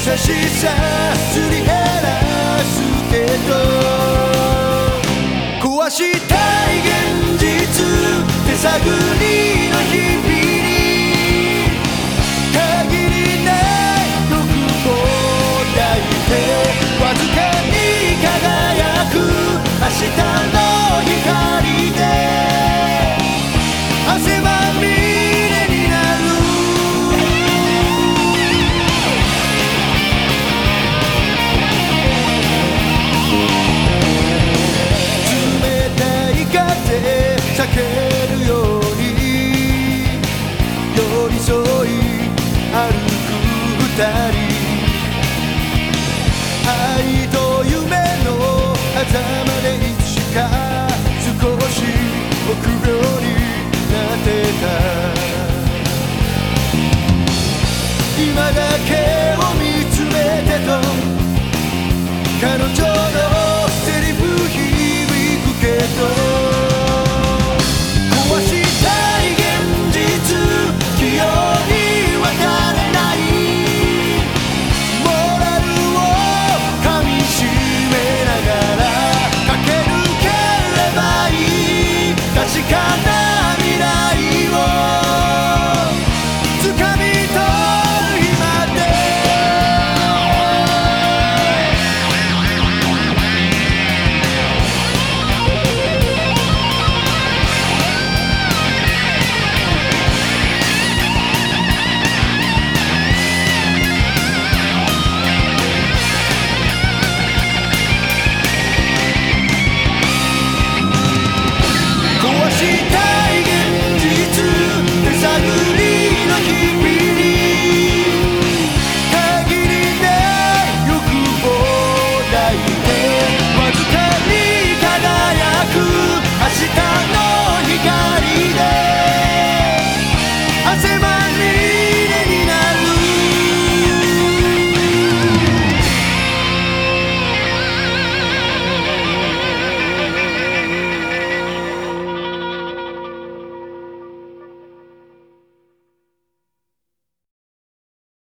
しさすり減らすけど壊したい現実手探り避けるように寄り添い歩く二人。愛と夢の狭間でいつしか。少し臆病になってた。今だけ I'm not